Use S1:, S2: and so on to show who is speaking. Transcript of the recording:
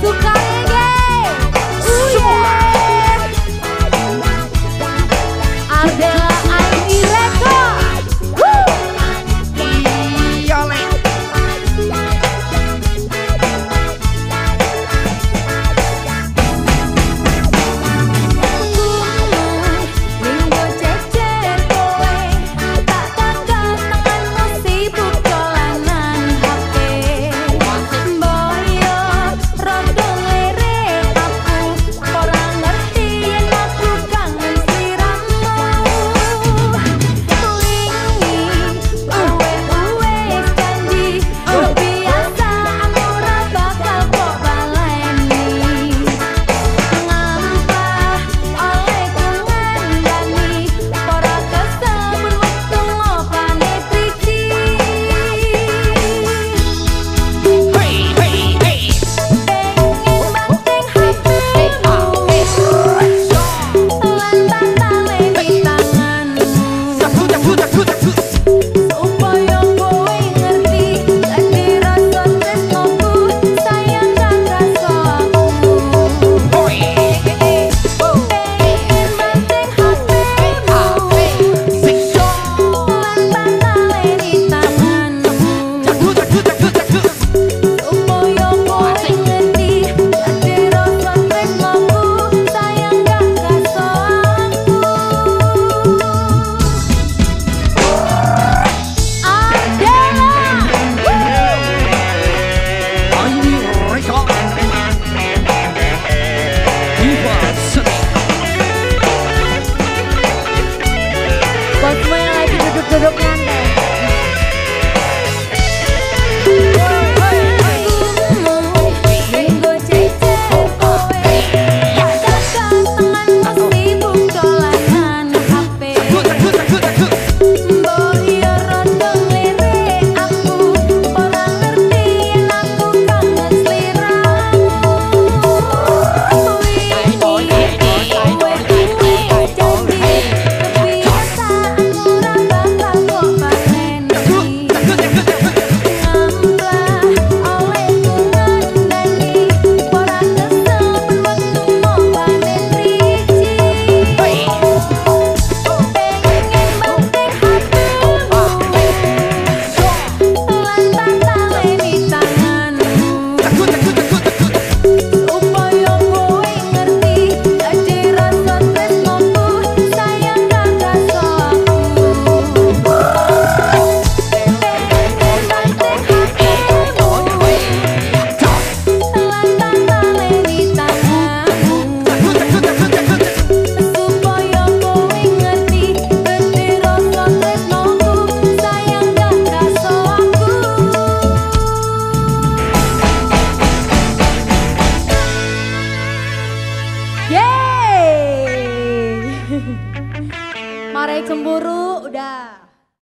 S1: Fugaz Mare cemburu udah.